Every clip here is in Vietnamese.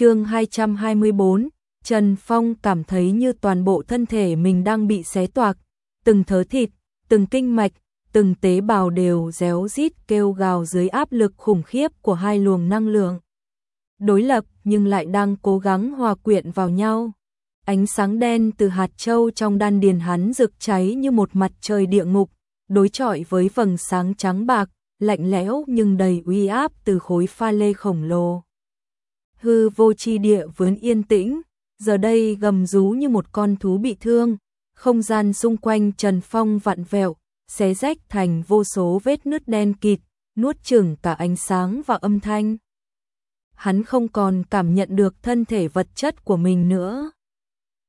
chương 224, Trần Phong cảm thấy như toàn bộ thân thể mình đang bị xé toạc, từng thớ thịt, từng kinh mạch, từng tế bào đều réo rít kêu gào dưới áp lực khủng khiếp của hai luồng năng lượng. Đối lập nhưng lại đang cố gắng hòa quyện vào nhau. Ánh sáng đen từ hạt châu trong đan điền hắn rực cháy như một mặt trời địa ngục, đối chọi với vầng sáng trắng bạc, lạnh lẽo nhưng đầy uy áp từ khối pha lê khổng lồ. Hư vô chi địa vốn yên tĩnh, giờ đây gầm rú như một con thú bị thương, không gian xung quanh Trần Phong vặn vẹo, xé rách thành vô số vết nứt đen kịt, nuốt chửng cả ánh sáng và âm thanh. Hắn không còn cảm nhận được thân thể vật chất của mình nữa.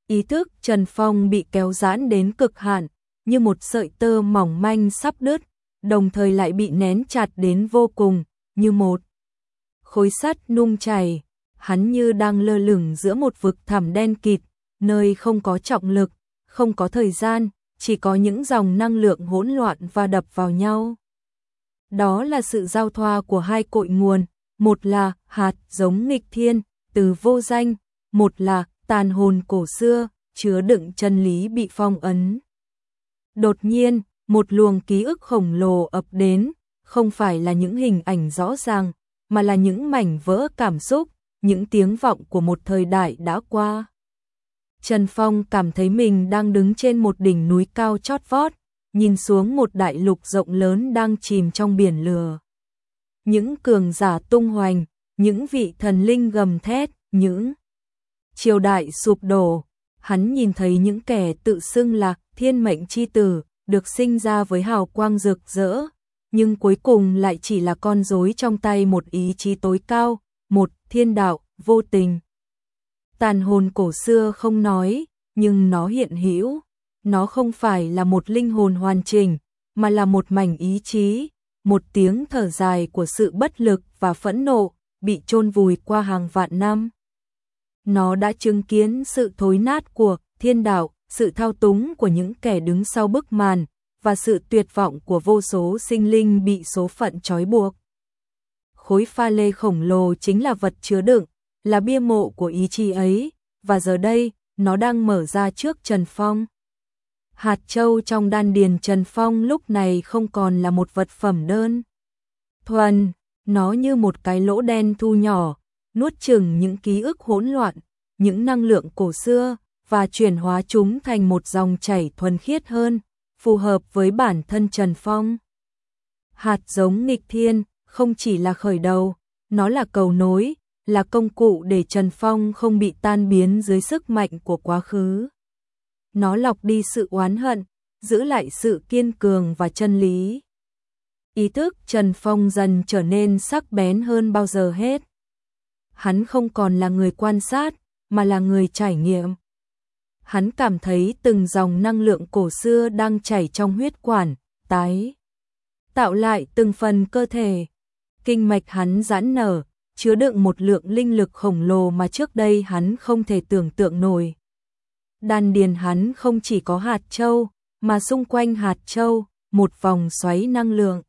Ý thức Trần Phong bị kéo giãn đến cực hạn, như một sợi tơ mỏng manh sắp đứt, đồng thời lại bị nén chặt đến vô cùng, như một khối sắt nung chảy, hắn như đang lơ lửng giữa một vực thẳm đen kịt, nơi không có trọng lực, không có thời gian, chỉ có những dòng năng lượng hỗn loạn và đập vào nhau. Đó là sự giao thoa của hai cội nguồn, một là hạt giống nghịch thiên, từ vô danh, một là tàn hồn cổ xưa, chứa đựng chân lý bị phong ấn. Đột nhiên, một luồng ký ức khổng lồ ập đến, không phải là những hình ảnh rõ ràng, mà là những mảnh vỡ cảm xúc, những tiếng vọng của một thời đại đã qua. Trần Phong cảm thấy mình đang đứng trên một đỉnh núi cao chót vót, nhìn xuống một đại lục rộng lớn đang chìm trong biển lửa. Những cường giả tung hoành, những vị thần linh gầm thét, những triều đại sụp đổ, hắn nhìn thấy những kẻ tự xưng là thiên mệnh chi tử, được sinh ra với hào quang rực rỡ, nhưng cuối cùng lại chỉ là con rối trong tay một ý chí tối cao, một thiên đạo vô tình. Tàn hồn cổ xưa không nói, nhưng nó hiện hữu, nó không phải là một linh hồn hoàn chỉnh, mà là một mảnh ý chí, một tiếng thở dài của sự bất lực và phẫn nộ, bị chôn vùi qua hàng vạn năm. Nó đã chứng kiến sự thối nát của thiên đạo, sự thao túng của những kẻ đứng sau bức màn, và sự tuyệt vọng của vô số sinh linh bị số phận trói buộc. Khối pha lê khổng lồ chính là vật chứa đựng, là bia mộ của ý chí ấy, và giờ đây, nó đang mở ra trước Trần Phong. Hạt châu trong đan điền Trần Phong lúc này không còn là một vật phẩm đơn. Thuần, nó như một cái lỗ đen thu nhỏ, nuốt chừng những ký ức hỗn loạn, những năng lượng cổ xưa, và chuyển hóa chúng thành một dòng chảy thuần khiết hơn, phù hợp với bản thân Trần Phong. Hạt giống nghịch thiên, không chỉ là khởi đầu, nó là cầu nối, là công cụ để Trần Phong không bị tan biến dưới sức mạnh của quá khứ. Nó lọc đi sự oán hận, giữ lại sự kiên cường và chân lý. Ý thức Trần Phong dần trở nên sắc bén hơn bao giờ hết. Hắn không còn là người quan sát, mà là người trải nghiệm. Hắn cảm thấy từng dòng năng lượng cổ xưa đang chảy trong huyết quản, tái. Tạo lại từng phần cơ thể. Kinh mạch hắn giãn nở, chứa đựng một lượng linh lực khổng lồ mà trước đây hắn không thể tưởng tượng nổi. Đan điền hắn không chỉ có hạt châu, mà xung quanh hạt châu, một vòng xoáy năng lượng.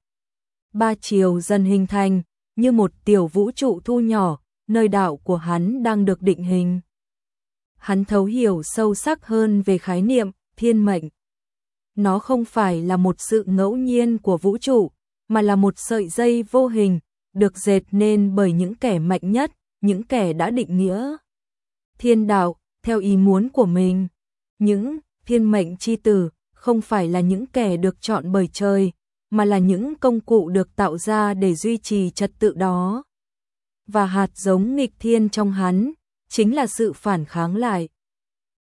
Ba chiều dần hình thành, như một tiểu vũ trụ thu nhỏ, nơi đạo của hắn đang được định hình. Hắn thấu hiểu sâu sắc hơn về khái niệm thiên mệnh. Nó không phải là một sự ngẫu nhiên của vũ trụ, mà là một sợi dây vô hình, được dệt nên bởi những kẻ mạnh nhất, những kẻ đã định nghĩa. Thiên đạo, theo ý muốn của mình. Những thiên mệnh chi tử không phải là những kẻ được chọn bởi trời, mà là những công cụ được tạo ra để duy trì trật tự đó. Và hạt giống nghịch thiên trong hắn, chính là sự phản kháng lại.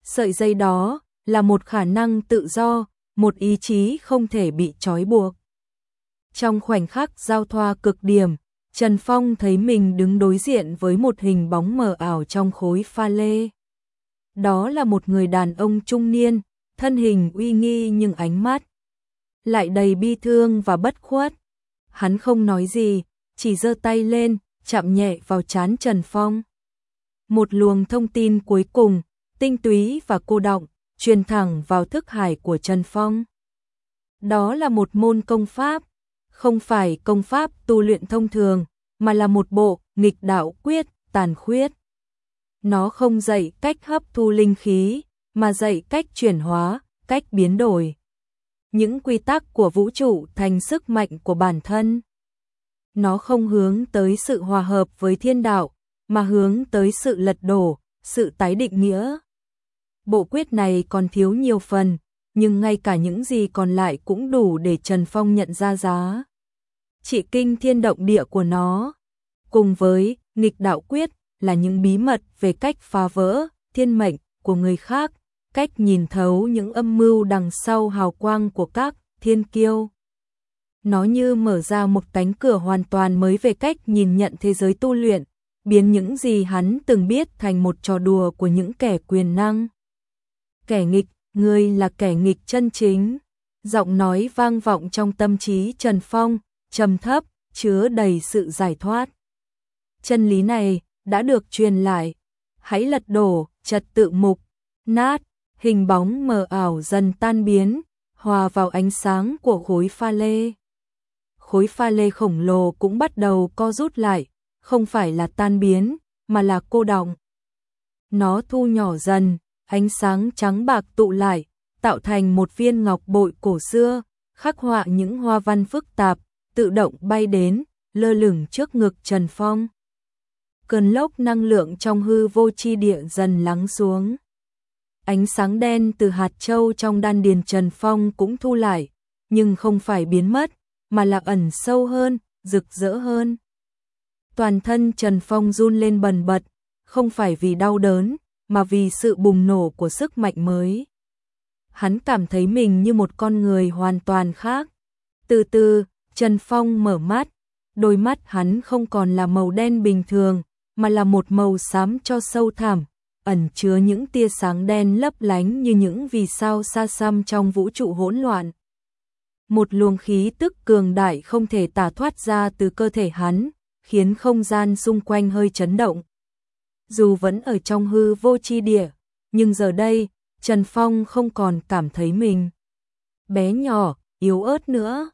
Sợi dây đó là một khả năng tự do, một ý chí không thể bị trói buộc. Trong khoảnh khắc giao thoa cực điểm, Trần Phong thấy mình đứng đối diện với một hình bóng mờ ảo trong khối pha lê. Đó là một người đàn ông trung niên, thân hình uy nghi nhưng ánh mắt lại đầy bi thương và bất khuất. Hắn không nói gì, chỉ giơ tay lên, chạm nhẹ vào trán Trần Phong. Một luồng thông tin cuối cùng, tinh túy và cô động, truyền thẳng vào thức hải của Trần Phong. Đó là một môn công pháp, không phải công pháp tu luyện thông thường, mà là một bộ nghịch đạo quyết, tàn khuyết. Nó không dạy cách hấp thu linh khí, mà dạy cách chuyển hóa, cách biến đổi. Những quy tắc của vũ trụ thành sức mạnh của bản thân. Nó không hướng tới sự hòa hợp với thiên đạo, mà hướng tới sự lật đổ, sự tái định nghĩa. Bộ quyết này còn thiếu nhiều phần, nhưng ngay cả những gì còn lại cũng đủ để Trần Phong nhận ra giá chỉ kinh thiên động địa của nó, cùng với nghịch đạo quyết là những bí mật về cách phá vỡ thiên mệnh của người khác, cách nhìn thấu những âm mưu đằng sau hào quang của các thiên kiêu. Nó như mở ra một cánh cửa hoàn toàn mới về cách nhìn nhận thế giới tu luyện, biến những gì hắn từng biết thành một trò đùa của những kẻ quyền năng. Kẻ nghịch, ngươi là kẻ nghịch chân chính. Giọng nói vang vọng trong tâm trí Trần Phong, trầm thấp, chứa đầy sự giải thoát. Chân lý này đã được truyền lại. Hãy lật đổ, trật tự mục, nát, hình bóng mờ ảo dần tan biến, hòa vào ánh sáng của khối pha lê. Khối pha lê khổng lồ cũng bắt đầu co rút lại, không phải là tan biến, mà là cô động. Nó thu nhỏ dần, ánh sáng trắng bạc tụ lại, tạo thành một viên ngọc bội cổ xưa, khắc họa những hoa văn phức tạp, tự động bay đến, lơ lửng trước ngực Trần Phong. Cơn lốc năng lượng trong hư vô chi địa dần lắng xuống. Ánh sáng đen từ hạt châu trong đan điền Trần Phong cũng thu lại, nhưng không phải biến mất, mà là ẩn sâu hơn, rực rỡ hơn. Toàn thân Trần Phong run lên bần bật, không phải vì đau đớn, mà vì sự bùng nổ của sức mạnh mới. Hắn cảm thấy mình như một con người hoàn toàn khác. Từ từ, Trần Phong mở mắt, đôi mắt hắn không còn là màu đen bình thường, mà là một màu xám cho sâu thẳm, ẩn chứa những tia sáng đen lấp lánh như những vì sao xa xăm trong vũ trụ hỗn loạn. Một luồng khí tức cường đại không thể tả thoát ra từ cơ thể hắn, khiến không gian xung quanh hơi chấn động. Dù vẫn ở trong hư vô chi địa, nhưng giờ đây, Trần Phong không còn cảm thấy mình bé nhỏ, yếu ớt nữa.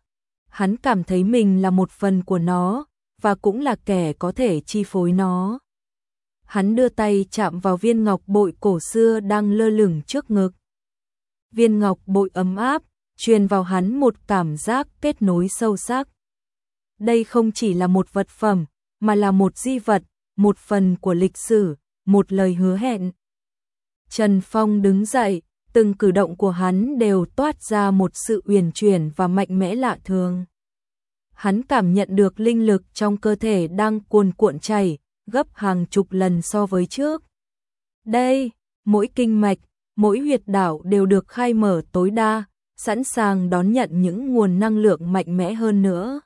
Hắn cảm thấy mình là một phần của nó, và cũng là kẻ có thể chi phối nó. Hắn đưa tay chạm vào viên ngọc bội cổ xưa đang lơ lửng trước ngực. Viên ngọc bội ấm áp, truyền vào hắn một cảm giác kết nối sâu sắc. Đây không chỉ là một vật phẩm, mà là một di vật, một phần của lịch sử, một lời hứa hẹn. Trần Phong đứng dậy, từng cử động của hắn đều toát ra một sự uyển chuyển và mạnh mẽ lạ thường. Hắn cảm nhận được linh lực trong cơ thể đang cuồn cuộn chảy, gấp hàng chục lần so với trước. Đây, mỗi kinh mạch, mỗi huyệt đảo đều được khai mở tối đa, sẵn sàng đón nhận những nguồn năng lượng mạnh mẽ hơn nữa.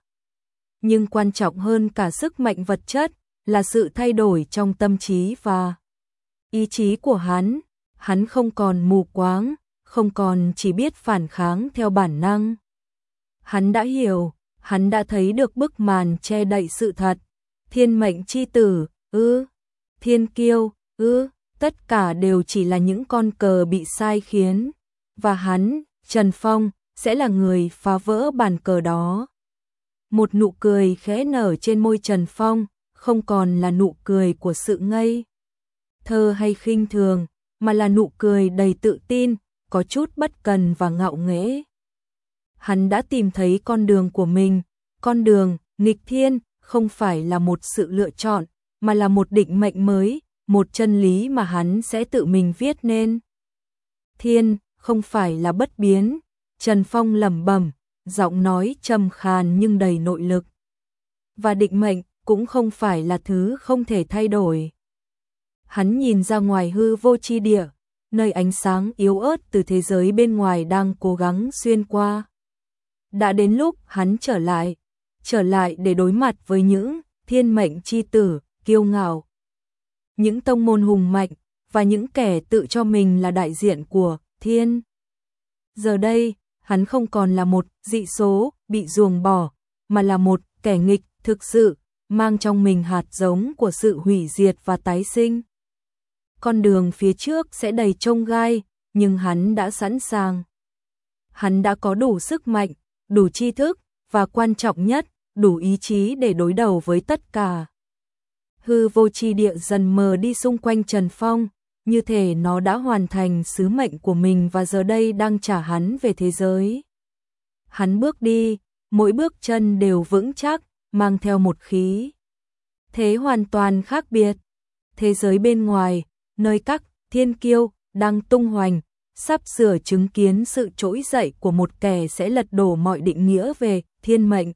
Nhưng quan trọng hơn cả sức mạnh vật chất là sự thay đổi trong tâm trí và ý chí của hắn. Hắn không còn mù quáng, không còn chỉ biết phản kháng theo bản năng. Hắn đã hiểu, hắn đã thấy được bức màn che đậy sự thật. Thiên mệnh chi tử, ư, thiên kiêu, ư, tất cả đều chỉ là những con cờ bị sai khiến. Và hắn, Trần Phong, sẽ là người phá vỡ bàn cờ đó. Một nụ cười khẽ nở trên môi Trần Phong, không còn là nụ cười của sự ngây. Thơ hay khinh thường, mà là nụ cười đầy tự tin, có chút bất cần và ngạo nghễ. Hắn đã tìm thấy con đường của mình, con đường, nghịch thiên, không phải là một sự lựa chọn, mà là một định mệnh mới, một chân lý mà hắn sẽ tự mình viết nên. Thiên, không phải là bất biến, Trần Phong lẩm bẩm, giọng nói trầm khàn nhưng đầy nội lực. Và định mệnh cũng không phải là thứ không thể thay đổi. Hắn nhìn ra ngoài hư vô chi địa, nơi ánh sáng yếu ớt từ thế giới bên ngoài đang cố gắng xuyên qua. Đã đến lúc hắn trở lại, trở lại để đối mặt với những thiên mệnh chi tử, kiêu ngạo. Những tông môn hùng mạnh và những kẻ tự cho mình là đại diện của thiên. Giờ đây, hắn không còn là một dị số bị ruồng bỏ, mà là một kẻ nghịch thực sự, mang trong mình hạt giống của sự hủy diệt và tái sinh. Con đường phía trước sẽ đầy trông gai, nhưng hắn đã sẵn sàng. Hắn đã có đủ sức mạnh, đủ tri thức, và quan trọng nhất, đủ ý chí để đối đầu với tất cả. hư vô chi địa dần mờ đi xung quanh Trần Phong, như thể nó đã hoàn thành sứ mệnh của mình và giờ đây đang trả hắn về thế giới. Hắn bước đi, mỗi bước chân đều vững chắc, mang theo một khí. Thế hoàn toàn khác biệt. Thế giới bên ngoài, nơi các thiên kiêu đang tung hoành, sắp sửa chứng kiến sự trỗi dậy của một kẻ sẽ lật đổ mọi định nghĩa về thiên mệnh,